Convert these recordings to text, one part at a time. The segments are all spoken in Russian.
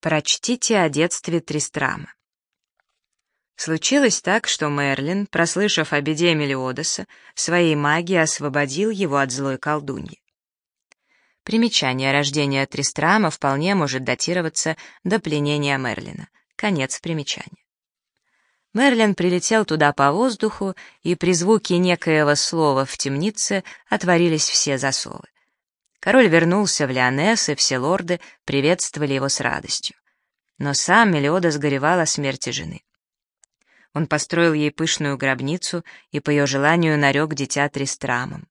Прочтите о детстве Тристрама. Случилось так, что Мерлин, прослышав о беде Мелиодоса, своей магией освободил его от злой колдуньи. Примечание рождения Тристрама вполне может датироваться до пленения Мерлина. Конец примечания. Мерлин прилетел туда по воздуху, и при звуке некоего слова в темнице отворились все засовы. Король вернулся в Леонес, и все лорды приветствовали его с радостью. Но сам Мелиодас горевал о смерти жены. Он построил ей пышную гробницу и по ее желанию нарек дитя Тристрамом.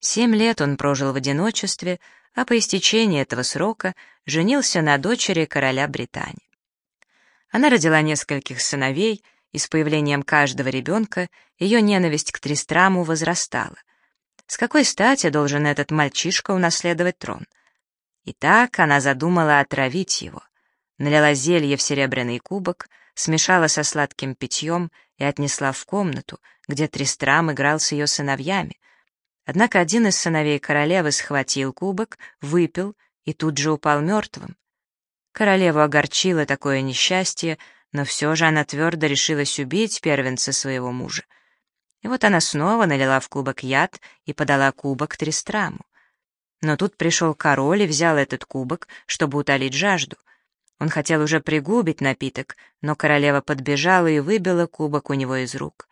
Семь лет он прожил в одиночестве, а по истечении этого срока женился на дочери короля Британии. Она родила нескольких сыновей, и с появлением каждого ребенка ее ненависть к Тристраму возрастала. С какой стати должен этот мальчишка унаследовать трон? И так она задумала отравить его. Налила зелье в серебряный кубок, смешала со сладким питьем и отнесла в комнату, где Тристрам играл с ее сыновьями. Однако один из сыновей королевы схватил кубок, выпил и тут же упал мертвым. Королеву огорчило такое несчастье, но все же она твердо решилась убить первенца своего мужа. И вот она снова налила в кубок яд и подала кубок Тристраму. Но тут пришел король и взял этот кубок, чтобы утолить жажду. Он хотел уже пригубить напиток, но королева подбежала и выбила кубок у него из рук.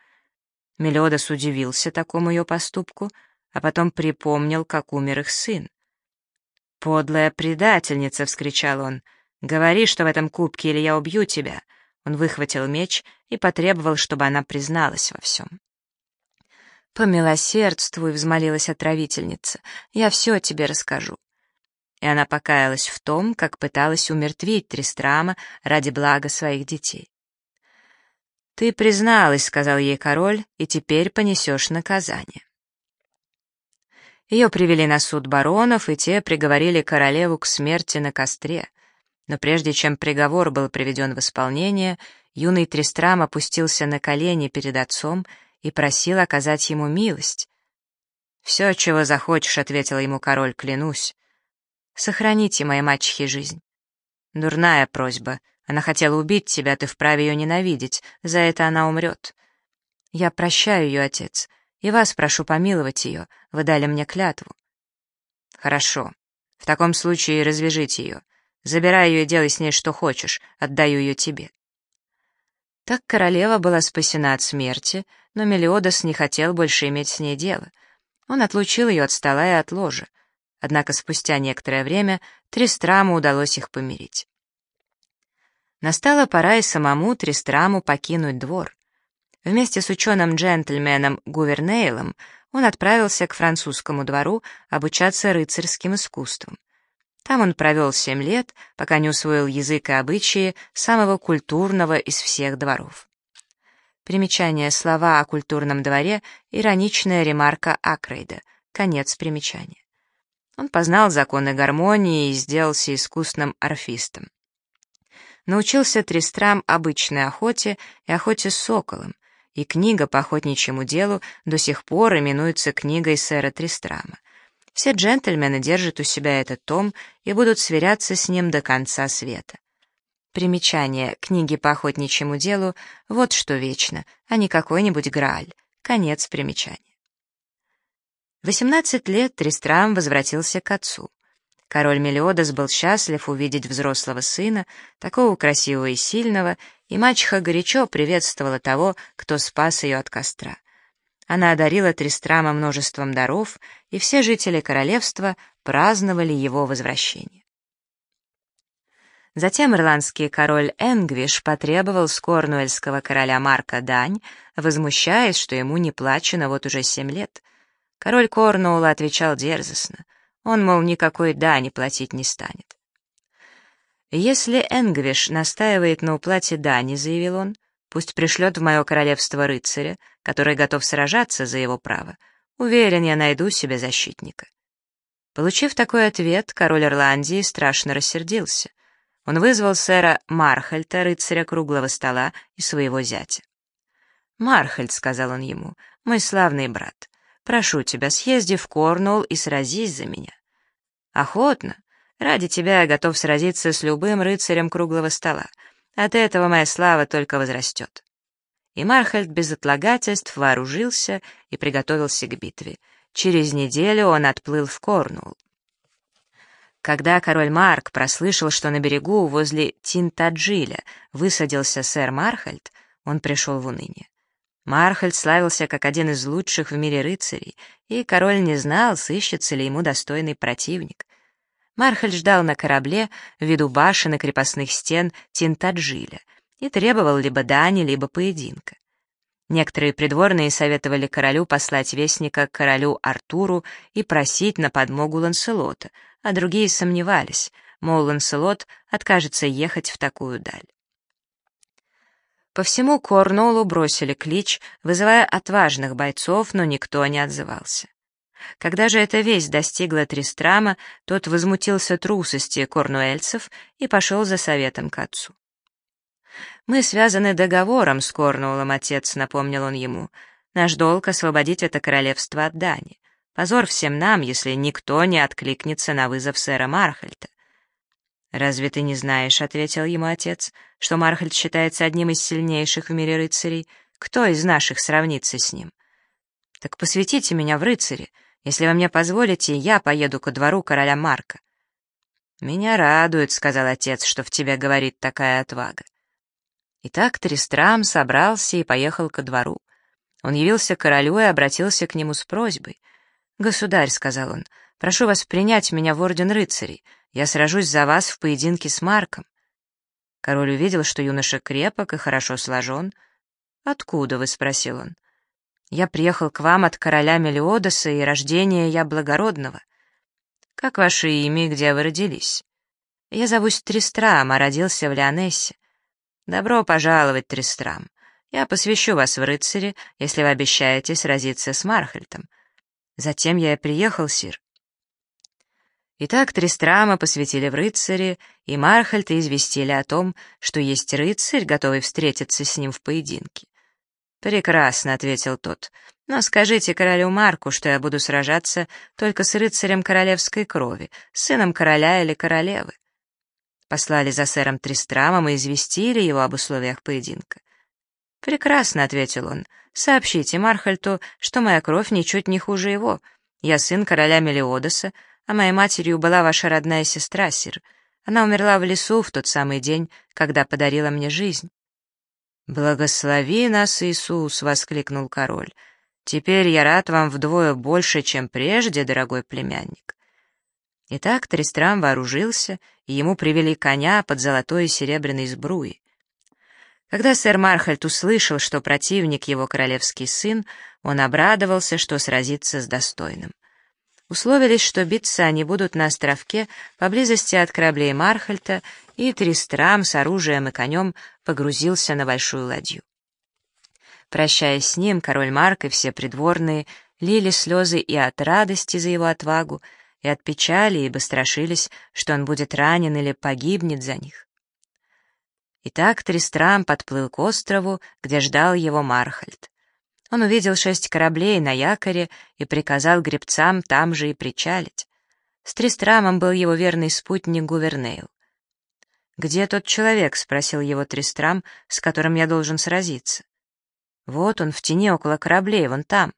Мелиодас удивился такому ее поступку, а потом припомнил, как умер их сын. «Подлая предательница!» — вскричал он. «Говори, что в этом кубке, или я убью тебя!» Он выхватил меч и потребовал, чтобы она призналась во всем. «Помилосердствуй», — взмолилась отравительница, — «я все тебе расскажу». И она покаялась в том, как пыталась умертвить Тристрама ради блага своих детей. «Ты призналась», — сказал ей король, — «и теперь понесешь наказание». Ее привели на суд баронов, и те приговорили королеву к смерти на костре. Но прежде чем приговор был приведен в исполнение, юный Тристрам опустился на колени перед отцом и просил оказать ему милость. «Все, чего захочешь», — ответил ему король, — «клянусь. Сохраните моей мачехе жизнь». «Дурная просьба. Она хотела убить тебя, ты вправе ее ненавидеть. За это она умрет». «Я прощаю ее, отец, и вас прошу помиловать ее. Вы дали мне клятву». «Хорошо. В таком случае развяжите ее. Забирай ее и делай с ней что хочешь. Отдаю ее тебе». Так королева была спасена от смерти, но Мелиодас не хотел больше иметь с ней дело. Он отлучил ее от стола и от ложа. Однако спустя некоторое время Тристраму удалось их помирить. Настала пора и самому Тристраму покинуть двор. Вместе с ученым-джентльменом Гувернейлом он отправился к французскому двору обучаться рыцарским искусствам. Там он провел семь лет, пока не усвоил язык и обычаи самого культурного из всех дворов. Примечание слова о культурном дворе — ироничная ремарка Акрейда. Конец примечания. Он познал законы гармонии и сделался искусным орфистом. Научился Тристрам обычной охоте и охоте с соколом, и книга по охотничьему делу до сих пор именуется книгой сэра Тристрама. Все джентльмены держат у себя этот том и будут сверяться с ним до конца света. Примечание книги по охотничьему делу — вот что вечно, а не какой-нибудь Грааль. Конец примечания. В 18 лет Тристрам возвратился к отцу. Король Мелиодас был счастлив увидеть взрослого сына, такого красивого и сильного, и мачеха горячо приветствовала того, кто спас ее от костра. Она одарила Тристрама множеством даров, и все жители королевства праздновали его возвращение. Затем ирландский король Энгвиш потребовал с корнуэльского короля Марка дань, возмущаясь, что ему не плачено вот уже семь лет. Король Корнуула отвечал дерзостно. Он, мол, никакой дани платить не станет. «Если Энгвиш настаивает на уплате дани», — заявил он, Пусть пришлет в мое королевство рыцаря, который готов сражаться за его право. Уверен, я найду себе защитника». Получив такой ответ, король Ирландии страшно рассердился. Он вызвал сэра Мархальта, рыцаря круглого стола, и своего зятя. «Мархальт», — сказал он ему, — «мой славный брат, прошу тебя, съезди в Корнуолл и сразись за меня». «Охотно. Ради тебя я готов сразиться с любым рыцарем круглого стола. От этого моя слава только возрастет». И Мархальд без отлагательств вооружился и приготовился к битве. Через неделю он отплыл в Корнуолл. Когда король Марк прослышал, что на берегу возле Тинтаджиля высадился сэр Мархальд, он пришел в уныние. Мархальд славился как один из лучших в мире рыцарей, и король не знал, сыщется ли ему достойный противник. Мархальд ждал на корабле в виду башен и крепостных стен Тинтаджиля и требовал либо дани, либо поединка. Некоторые придворные советовали королю послать вестника к королю Артуру и просить на подмогу Ланселота, а другие сомневались, мол, Ланселот откажется ехать в такую даль. По всему Корнуоллу бросили клич, вызывая отважных бойцов, но никто не отзывался. Когда же эта весть достигла Тристрама, тот возмутился трусости корнуэльцев и пошел за советом к отцу. «Мы связаны договором с Корнуоллом, отец», — напомнил он ему. «Наш долг — освободить это королевство от Дани. Позор всем нам, если никто не откликнется на вызов сэра Мархальта». «Разве ты не знаешь», — ответил ему отец, «что Мархальт считается одним из сильнейших в мире рыцарей? Кто из наших сравнится с ним?» «Так посвятите меня в рыцари. Если вы мне позволите, я поеду ко двору короля Марка». «Меня радует», — сказал отец, — «что в тебе говорит такая отвага. Итак, Тристрам собрался и поехал ко двору. Он явился королю и обратился к нему с просьбой. «Государь», — сказал он, — «прошу вас принять меня в орден рыцарей. Я сражусь за вас в поединке с Марком». Король увидел, что юноша крепок и хорошо сложен. «Откуда вы?» — спросил он. «Я приехал к вам от короля Мелиодоса, и рождения я благородного». «Как ваше имя и где вы родились?» «Я зовусь Тристрам, а родился в Леонессе. «Добро пожаловать, Тристрам. Я посвящу вас в рыцари, если вы обещаете сразиться с Мархальтом. Затем я приехал, сир». Итак, Тристрама посвятили в рыцари, и Мархальта известили о том, что есть рыцарь, готовый встретиться с ним в поединке. «Прекрасно», — ответил тот, — «но скажите королю Марку, что я буду сражаться только с рыцарем королевской крови, сыном короля или королевы. Послали за сэром Тристрамом и известили его об условиях поединка. «Прекрасно», — ответил он, — «сообщите Мархальту, что моя кровь ничуть не хуже его. Я сын короля Мелиодоса, а моей матерью была ваша родная сестра, сир. Она умерла в лесу в тот самый день, когда подарила мне жизнь». «Благослови нас, Иисус!» — воскликнул король. «Теперь я рад вам вдвое больше, чем прежде, дорогой племянник». Итак, Тристрам вооружился, и ему привели коня под золотой и серебряной сбруей. Когда сэр Мархальд услышал, что противник его королевский сын, он обрадовался, что сразится с достойным. Условились, что биться они будут на островке поблизости от кораблей Мархальта, и Тристрам с оружием и конем погрузился на большую ладью. Прощаясь с ним, король Марк и все придворные лили слезы и от радости за его отвагу, и от печали, ибо страшились, что он будет ранен или погибнет за них. Итак, Тристрам подплыл к острову, где ждал его Мархальд. Он увидел шесть кораблей на якоре и приказал гребцам там же и причалить. С Тристрамом был его верный спутник Гувернейл. «Где тот человек?» — спросил его Тристрам, с которым я должен сразиться. «Вот он в тени около кораблей, вон там».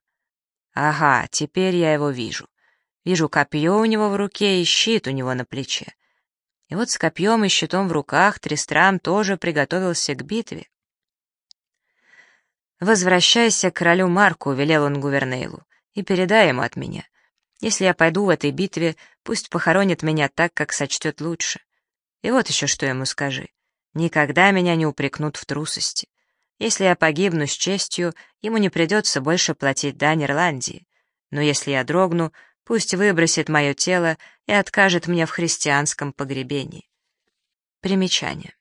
«Ага, теперь я его вижу. Вижу копье у него в руке и щит у него на плече. И вот с копьем и щитом в руках Тристрам тоже приготовился к битве. «Возвращайся к королю Марку», — велел он Гувернейлу, — «и передай ему от меня. Если я пойду в этой битве, пусть похоронит меня так, как сочтет лучше. И вот еще что ему скажи. Никогда меня не упрекнут в трусости. Если я погибну с честью, ему не придется больше платить дань Ирландии. Но если я дрогну, Пусть выбросит мое тело и откажет мне в христианском погребении. Примечание.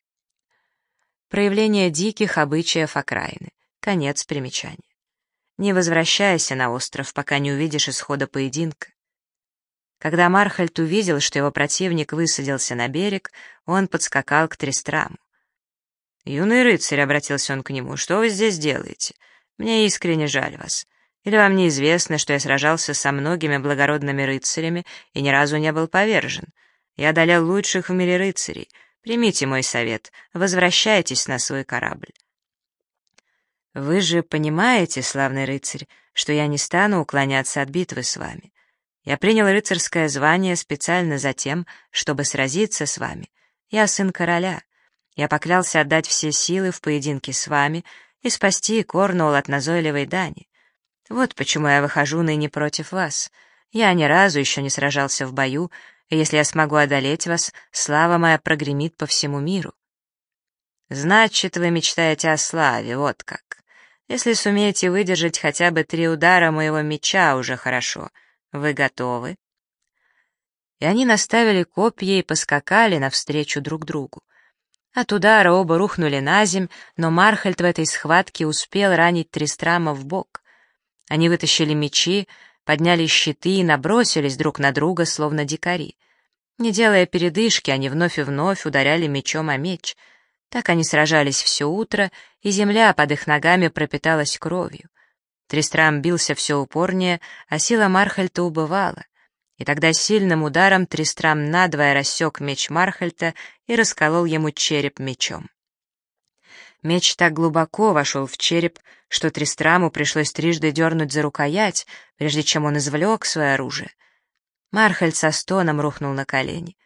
Проявление диких обычаев окраины. Конец примечания. Не возвращайся на остров, пока не увидишь исхода поединка. Когда Мархальд увидел, что его противник высадился на берег, он подскакал к Трестраму. «Юный рыцарь», — обратился он к нему, — «что вы здесь делаете? Мне искренне жаль вас. Или вам неизвестно, что я сражался со многими благородными рыцарями и ни разу не был повержен? Я одолел лучших в мире рыцарей. Примите мой совет, возвращайтесь на свой корабль. Вы же понимаете, славный рыцарь, что я не стану уклоняться от битвы с вами. Я принял рыцарское звание специально за тем, чтобы сразиться с вами. Я сын короля. Я поклялся отдать все силы в поединке с вами и спасти Корнуолл от назойливой дани. Вот почему я выхожу ныне против вас. Я ни разу еще не сражался в бою, и если я смогу одолеть вас, слава моя прогремит по всему миру. Значит, вы мечтаете о славе, вот как. Если сумеете выдержать хотя бы три удара моего меча, уже хорошо. Вы готовы?» И они наставили копья и поскакали навстречу друг другу. От удара оба рухнули на земь, но Мархальд в этой схватке успел ранить Тристрама в бок. Они вытащили мечи, подняли щиты и набросились друг на друга, словно дикари. Не делая передышки, они вновь и вновь ударяли мечом о меч — так они сражались все утро, и земля под их ногами пропиталась кровью. Тристрам бился все упорнее, а сила Мархальта убывала. И тогда сильным ударом Тристрам надвое рассек меч Мархальта и расколол ему череп мечом. Меч так глубоко вошел в череп, что Тристраму пришлось трижды дернуть за рукоять, прежде чем он извлек свое оружие. Мархальд со стоном рухнул на колени.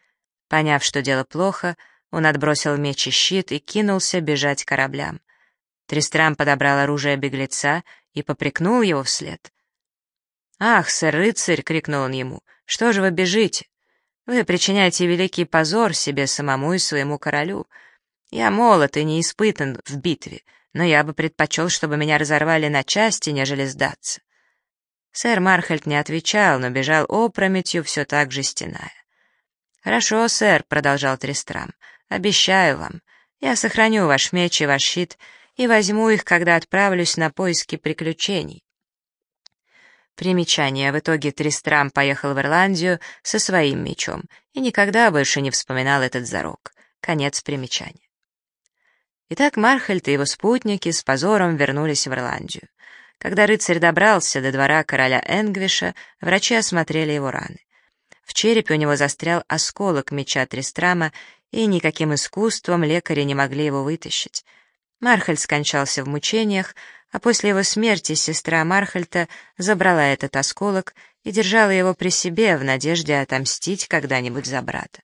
Поняв, что дело плохо, он отбросил меч и щит и кинулся бежать кораблям. Тристрам подобрал оружие беглеца и попрекнул его вслед. «Ах, сэр-рыцарь!» — крикнул он ему. «Что же вы бежите? Вы причиняете великий позор себе самому и своему королю. Я молод и не испытан в битве, но я бы предпочел, чтобы меня разорвали на части, нежели сдаться». Сэр Мархальд не отвечал, но бежал опрометью, все так же стеная. «Хорошо, сэр», — продолжал Тристрам, — «обещаю вам, я сохраню ваш меч и ваш щит и возьму их, когда отправлюсь на поиски приключений». Примечание. В итоге Тристрам поехал в Ирландию со своим мечом и никогда больше не вспоминал этот зарок. Конец примечания. Итак, Мархальд и его спутники с позором вернулись в Ирландию. Когда рыцарь добрался до двора короля Энгвиша, врачи осмотрели его раны. В черепе у него застрял осколок меча Тристрама, и никаким искусством лекари не могли его вытащить. Мархальд скончался в мучениях, а после его смерти сестра Мархальта забрала этот осколок и держала его при себе в надежде отомстить когда-нибудь за брата.